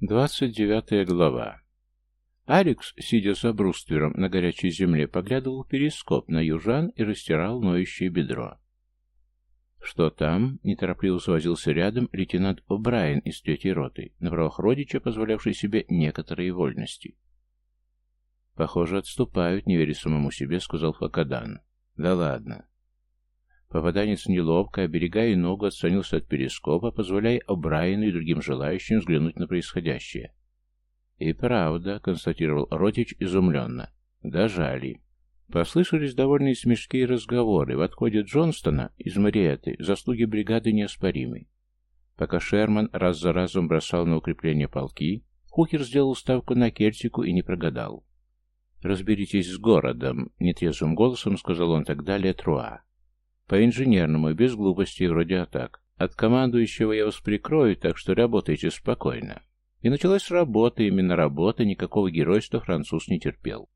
Двадцать девятая глава. Алекс, сидя за бруствером на горячей земле, поглядывал в перископ на южан и растирал ноющее бедро. «Что там?» — неторопливо завозился рядом лейтенант О'Брайен из третьей роты, на правах родича, позволявший себе некоторые вольности. «Похоже, отступают, не веря самому себе», — сказал Факадан. «Да ладно. Попаданец неловко, оберегая ногу, отстранился от перископа, позволяя О'Брайену и другим желающим взглянуть на происходящее. «И правда», — констатировал Ротич изумленно. «Дожали». Послышались довольные смешки и разговоры. В отходе Джонстона из Мариэты заслуги бригады неоспоримы. Пока Шерман раз за разом бросал на укрепление полки, Хукер сделал ставку на Кельтику и не прогадал. «Разберитесь с городом», — нетрезвым голосом сказал он тогда Летруа. По-инженерному, без глупостей вроде атак. От командующего я вас прикрою, так что работайте спокойно. И началась работа, именно работа, никакого геройства француз не терпел.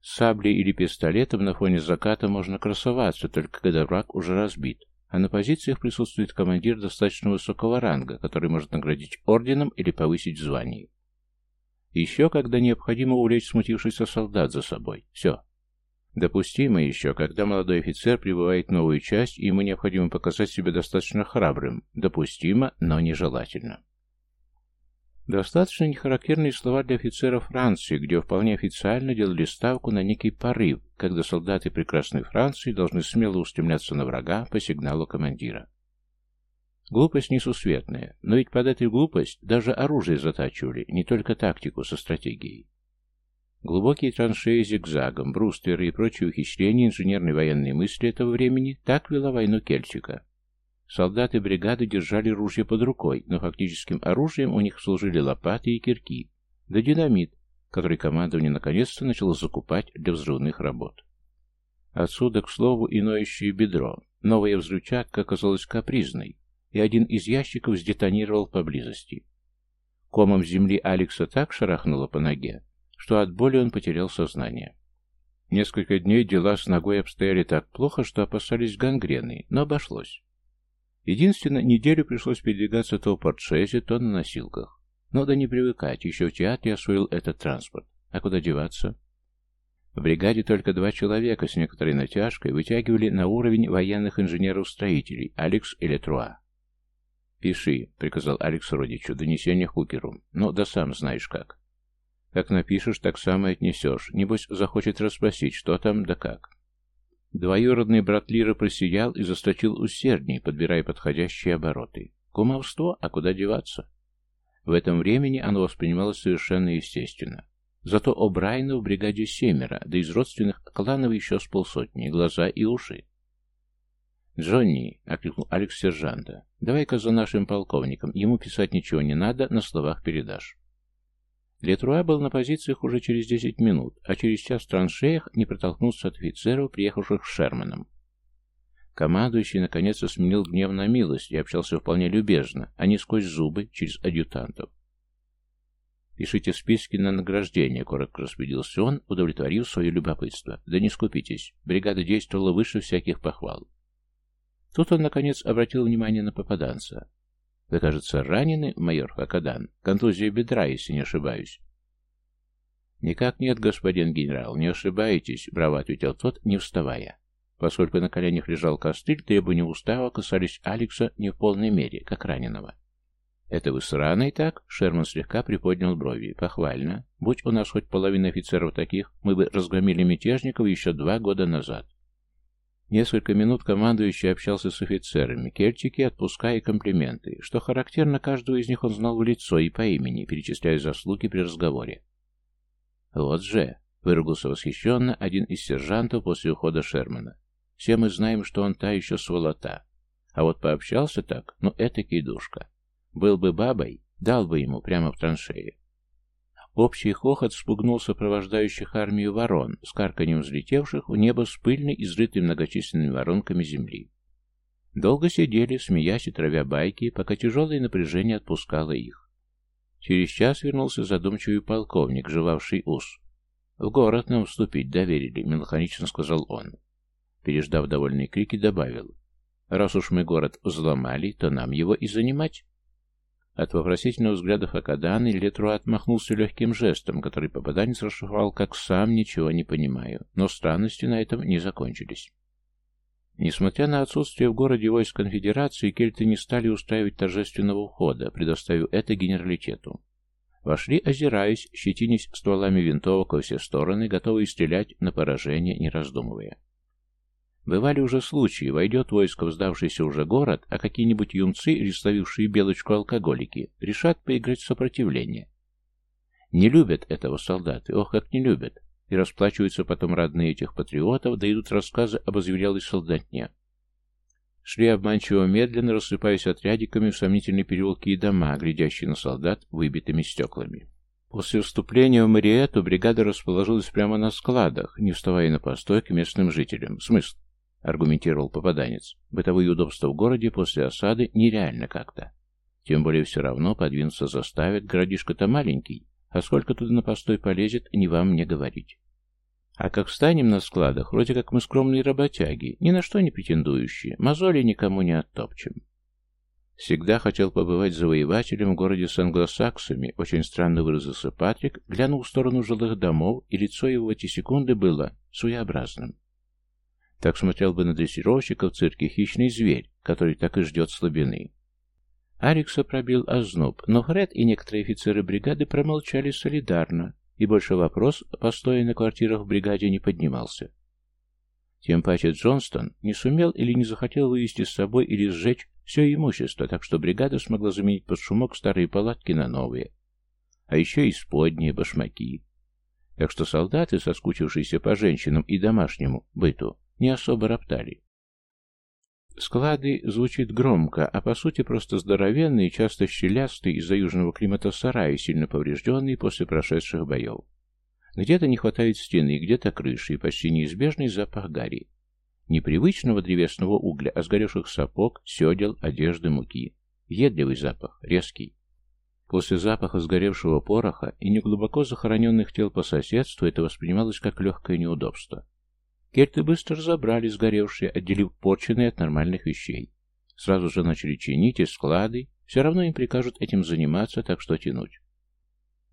саблей или пистолетом на фоне заката можно красоваться, только когда враг уже разбит, а на позициях присутствует командир достаточно высокого ранга, который может наградить орденом или повысить в звании. Еще когда необходимо увлечь смутившийся солдат за собой. Все, Допустимо еще, когда молодой офицер прибывает в новую часть, и ему необходимо показать себя достаточно храбрым. Допустимо, но нежелательно. Достаточно нехарактерные слова для офицеров Франции, где вполне официально делали ставку на некий порыв, когда солдаты прекрасной Франции должны смело устремляться на врага по сигналу командира. Глупость несусветная, но ведь под этой глупость даже оружие затачивали, не только тактику со стратегией. Глубокие траншеи зигзагом, брустверы и прочие ухищрения инженерной военной мысли этого времени так вела войну Кельчика. Солдаты бригады держали ружья под рукой, но фактическим оружием у них служили лопаты и кирки, да динамит, который командование наконец-то начало закупать для взрывных работ. Отсюда, к слову, и ноющее бедро. Новая взрывчатка оказалась капризной, и один из ящиков сдетонировал поблизости. Комом земли Алекса так шарахнуло по ноге, что от боли он потерял сознание. Несколько дней дела с ногой обстояли так плохо, что опасались гангрены, но обошлось. Единственно, неделю пришлось передвигаться то по портшезе, то на носилках. Но да не привыкать, еще в театре освоил этот транспорт. А куда деваться? В бригаде только два человека с некоторой натяжкой вытягивали на уровень военных инженеров-строителей Алекс и Летруа. «Пиши», — приказал Алекс родичу, — «донесение Хукеру. Ну, да сам знаешь как». Как напишешь, так само и отнесешь. Небось, захочет расспросить, что там да как. Двоюродный брат Лира просиял и засточил усердней, подбирая подходящие обороты. Кумовство, а куда деваться? В этом времени оно воспринималось совершенно естественно. Зато О'Брайена в бригаде семеро, да из родственных кланов еще с полсотни, глаза и уши. «Джонни!» — окликнул Алекс сержанта. «Давай-ка за нашим полковником. Ему писать ничего не надо, на словах передашь». Летруа был на позициях уже через 10 минут, а через час в траншеях не протолкнулся от офицеров, приехавших с Шерманом. Командующий наконец сменил гнев на милость и общался вполне любезно, а не сквозь зубы, через адъютантов. «Пишите списки на награждение», — коротко распорядился он, удовлетворив свое любопытство. «Да не скупитесь, бригада действовала выше всяких похвал». Тут он, наконец, обратил внимание на попаданца. Вы, кажется, ранены, майор Хакадан? Контузия бедра, если не ошибаюсь. Никак нет, господин генерал, не ошибаетесь, браво ответил тот, не вставая. Поскольку на коленях лежал костыль, требования устава касались Алекса не в полной мере, как раненого. «Это вы с раной так?» — Шерман слегка приподнял брови. «Похвально. Будь у нас хоть половина офицеров таких, мы бы разгромили мятежников еще два года назад». Несколько минут командующий общался с офицерами, кельтики отпуская комплименты. Что характерно, каждого из них он знал в лицо и по имени, перечисляя заслуги при разговоре. «Вот же!» — выругался восхищенно один из сержантов после ухода Шермана. «Все мы знаем, что он та еще сволота. А вот пообщался так, ну этакий душка. Был бы бабой, дал бы ему прямо в траншее. Общий хохот спугнул сопровождающих армию ворон, с карканьем взлетевших в небо с пыльной, изрытой многочисленными воронками земли. Долго сидели, смеясь и травя байки, пока тяжелое напряжение отпускало их. Через час вернулся задумчивый полковник, жевавший ус. «В город нам вступить доверили», — меланхолично сказал он. Переждав довольные крики, добавил. «Раз уж мы город взломали, то нам его и занимать». От вопросительного взгляда Факадана Летру отмахнулся легким жестом, который попаданец расшифровал как «сам ничего не понимаю», но странности на этом не закончились. Несмотря на отсутствие в городе войск конфедерации, кельты не стали устраивать торжественного ухода, предоставив это генералитету. Вошли, озираясь, щетинясь стволами винтовок во все стороны, готовые стрелять на поражение, не раздумывая. Бывали уже случаи, войдет войско в сдавшийся уже город, а какие-нибудь юнцы или белочку алкоголики решат поиграть в сопротивление. Не любят этого солдаты, ох, как не любят, и расплачиваются потом родные этих патриотов, да идут рассказы об озверелой солдатне. Шли обманчиво медленно, рассыпаясь отрядиками в сомнительные переулки и дома, глядящие на солдат выбитыми стеклами. После вступления в Мариэту бригада расположилась прямо на складах, не вставая на постой к местным жителям. Смысл? Аргументировал попаданец. Бытовые удобства в городе после осады нереально как-то. Тем более все равно подвинуться заставят, городишко-то маленький, а сколько туда на постой полезет, не вам мне говорить. А как встанем на складах, вроде как мы скромные работяги, ни на что не претендующие, мозоли никому не оттопчем. Всегда хотел побывать завоевателем в городе с англосаксами, очень странно выразился Патрик, глянул в сторону жилых домов, и лицо его в эти секунды было своеобразным. Так смотрел бы на дрессировщика в цирке хищный зверь, который так и ждет слабины. Арикса пробил озноб, но Фред и некоторые офицеры бригады промолчали солидарно, и больше вопрос, постоя на квартирах в бригаде, не поднимался. Тем паче Джонстон не сумел или не захотел вывести с собой или сжечь все имущество, так что бригада смогла заменить под шумок старые палатки на новые. А еще и сподние, башмаки. Так что солдаты, соскучившиеся по женщинам и домашнему быту, не особо роптали. Склады звучит громко, а по сути просто здоровенные, часто щелястые из-за южного климата сараи, сильно поврежденные после прошедших боев. Где-то не хватает стены, где-то крыши, и почти неизбежный запах гари. Непривычного древесного угля, а сгоревших сапог, седел, одежды, муки. Едливый запах, резкий. После запаха сгоревшего пороха и неглубоко захороненных тел по соседству это воспринималось как легкое неудобство. Кельты быстро разобрали сгоревшие, отделив порченные от нормальных вещей. Сразу же начали чинить и склады, все равно им прикажут этим заниматься, так что тянуть.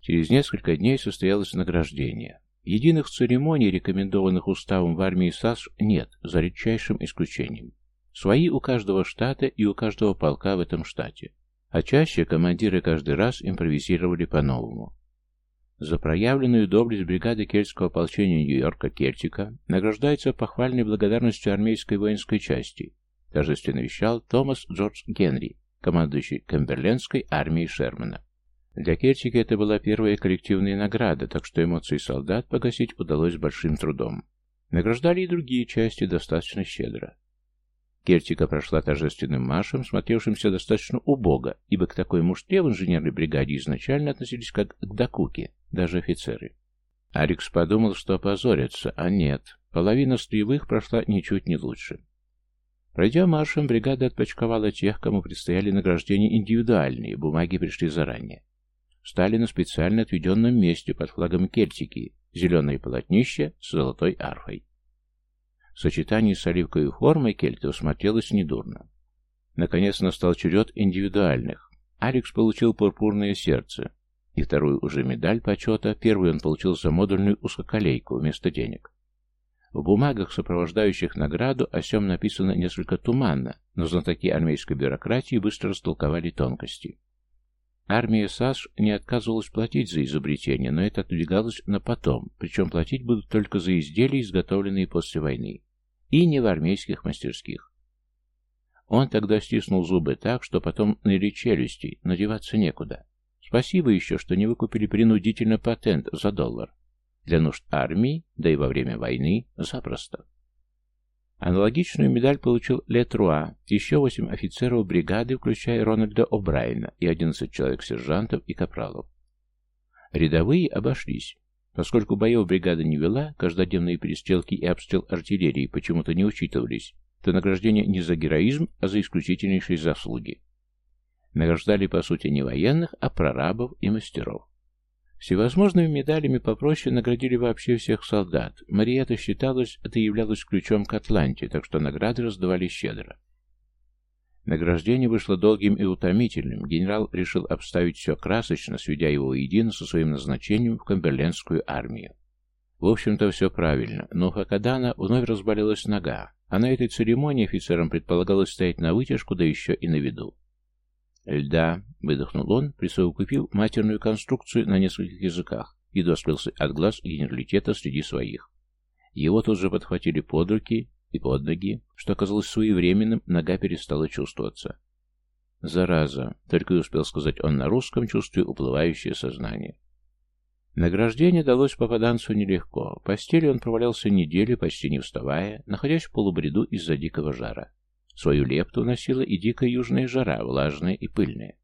Через несколько дней состоялось награждение. Единых церемоний, рекомендованных уставом в армии САС, нет, за редчайшим исключением. Свои у каждого штата и у каждого полка в этом штате. А чаще командиры каждый раз импровизировали по-новому. За проявленную доблесть бригады кельтского ополчения Нью-Йорка Кельтика награждается похвальной благодарностью армейской воинской части, торжественно вещал Томас Джордж Генри, командующий Камберлендской армией Шермана. Для Кельтика это была первая коллективная награда, так что эмоции солдат погасить удалось большим трудом. Награждали и другие части достаточно щедро. Кельтика прошла торжественным маршем, смотревшимся достаточно убого, ибо к такой муштре в инженерной бригаде изначально относились как к докуке, даже офицеры. Арикс подумал, что опозорятся, а нет. Половина строевых прошла ничуть не лучше. Пройдя маршем, бригада отпочковала тех, кому предстояли награждения индивидуальные, бумаги пришли заранее. Стали на специально отведенном месте под флагом Кельтики, зеленое полотнище с золотой арфой. В сочетании с оливковой формой кельтов смотрелось недурно. Наконец настал черед индивидуальных. Алекс получил пурпурное сердце, и вторую уже медаль почета, первую он получил за модульную узкоколейку вместо денег. В бумагах, сопровождающих награду, о сем написано несколько туманно, но знатоки армейской бюрократии быстро растолковали тонкости. Армия САС не отказывалась платить за изобретение, но это отодвигалось на потом, причем платить будут только за изделия, изготовленные после войны, и не в армейских мастерских. Он тогда стиснул зубы так, что потом ныли челюсти, надеваться некуда. Спасибо еще, что не выкупили принудительно патент за доллар. Для нужд армии, да и во время войны, запросто. Аналогичную медаль получил Летруа, еще восемь офицеров бригады, включая Рональда О'Брайена и одиннадцать человек-сержантов и капралов. Рядовые обошлись. Поскольку боев бригада не вела, каждодневные перестрелки и обстрел артиллерии почему-то не учитывались, то награждение не за героизм, а за исключительнейшие заслуги. Награждали, по сути, не военных, а прорабов и мастеров. Всевозможными медалями попроще наградили вообще всех солдат. Мариetta считалась, это являлось ключом к Атланте, так что награды раздавали щедро. Награждение вышло долгим и утомительным. Генерал решил обставить все красочно, сведя его воедино со своим назначением в Камберлендскую армию. В общем-то, все правильно, но у Хакадана вновь разболелась нога, а на этой церемонии офицерам предполагалось стоять на вытяжку, да еще и на виду. «Льда», — выдохнул он, присовокупил матерную конструкцию на нескольких языках, и доскрылся от глаз генералитета среди своих. Его тут же подхватили под руки и под ноги, что оказалось своевременным, нога перестала чувствоваться. «Зараза!» — только и успел сказать он на русском, чувствуя уплывающее сознание. Награждение далось попаданцу нелегко. В постели он провалялся неделю, почти не вставая, находясь в полубреду из-за дикого жара. Свою лепту носила и дикая южная жара, влажная и пыльная.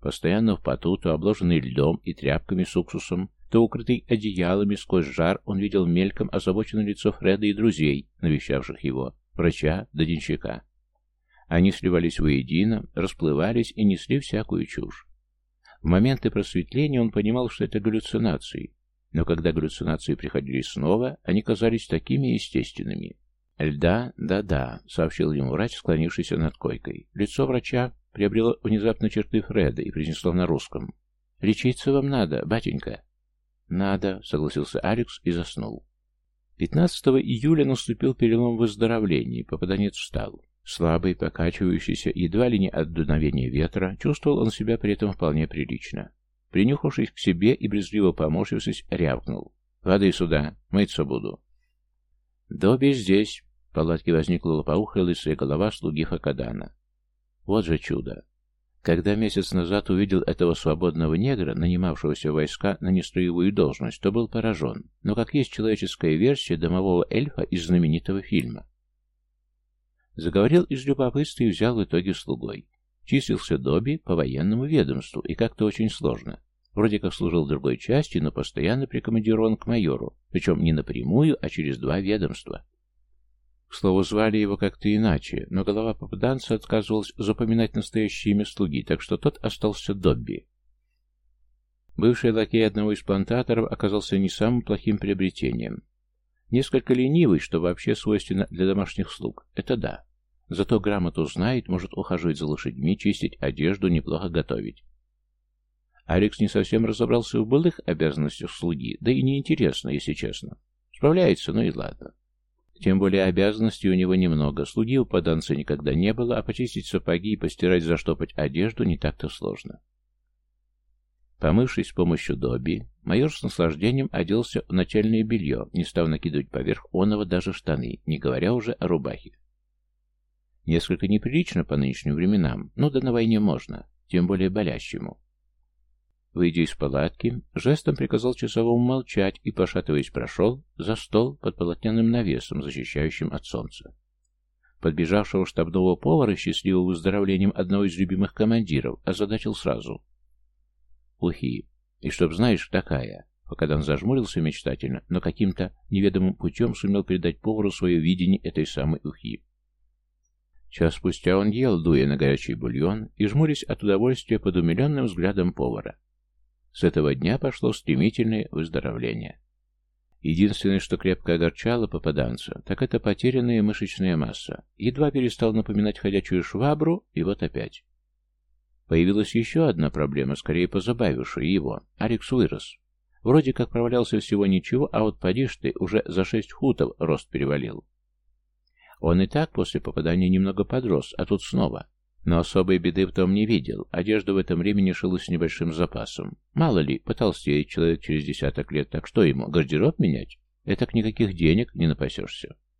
Постоянно в поту, то обложенный льдом и тряпками с уксусом, то укрытый одеялами сквозь жар, он видел мельком озабоченное лицо Фреда и друзей, навещавших его, врача да денщика. Они сливались воедино, расплывались и несли всякую чушь. В моменты просветления он понимал, что это галлюцинации, но когда галлюцинации приходили снова, они казались такими естественными. «Льда, да-да», — сообщил ему врач, склонившийся над койкой. Лицо врача приобрело внезапно черты Фреда и произнесло на русском. «Лечиться вам надо, батенька». «Надо», — согласился Алекс и заснул. 15 июля наступил перелом в выздоровлении, попаданец встал. Слабый, покачивающийся, едва ли не от дуновения ветра, чувствовал он себя при этом вполне прилично. Принюхавшись к себе и брезгливо поморщившись, рявкнул. «Воды сюда, мыться буду». «Добби здесь», — в палатке возникла лопоухая лысая голова слуги Факадана. Вот же чудо. Когда месяц назад увидел этого свободного негра, нанимавшегося войска на нестроевую должность, то был поражен. Но как есть человеческая версия домового эльфа из знаменитого фильма. Заговорил из любопытства и взял в итоге слугой. Числился Добби по военному ведомству, и как-то очень сложно. Вроде как служил в другой части, но постоянно прикомандирован к майору, причем не напрямую, а через два ведомства. К слову, звали его как-то иначе, но голова попаданца отказывалась запоминать настоящее имя слуги, так что тот остался Добби. Бывший лакей одного из плантаторов оказался не самым плохим приобретением. Несколько ленивый, что вообще свойственно для домашних слуг, это да. Зато грамоту знает, может ухаживать за лошадьми, чистить одежду, неплохо готовить. Алекс не совсем разобрался в былых обязанностях слуги, да и неинтересно, если честно. Справляется, ну и ладно. Тем более обязанностей у него немного. Слуги у поданца никогда не было, а почистить сапоги и постирать, заштопать одежду не так-то сложно. Помывшись с помощью Добби, майор с наслаждением оделся в начальное белье, не став накидывать поверх оного даже штаны, не говоря уже о рубахе. Несколько неприлично по нынешним временам, но да на войне можно, тем более болящему. Выйдя из палатки, жестом приказал часовому молчать и, пошатываясь, прошел за стол под полотняным навесом, защищающим от солнца. Подбежавшего штабного повара, счастливого выздоровлением одного из любимых командиров, озадачил сразу. «Ухи. И чтоб, знаешь, такая». Факадан зажмурился мечтательно, но каким-то неведомым путем сумел передать повару свое видение этой самой ухи. Час спустя он ел, дуя на горячий бульон и жмурясь от удовольствия под умиленным взглядом повара. С этого дня пошло стремительное выздоровление. Единственное, что крепко огорчало попаданца, так это потерянная мышечная масса. Едва перестал напоминать ходячую швабру, и вот опять. Появилась еще одна проблема, скорее позабавившая его. Алекс вырос. Вроде как провалялся всего ничего, а вот поди ты, уже за шесть футов рост перевалил. Он и так после попадания немного подрос, а тут снова. Но особой беды в том не видел. Одежда в этом времени шилась с небольшим запасом. Мало ли, потолстеет человек через десяток лет, так что ему, гардероб менять? Этак никаких денег не напасешься.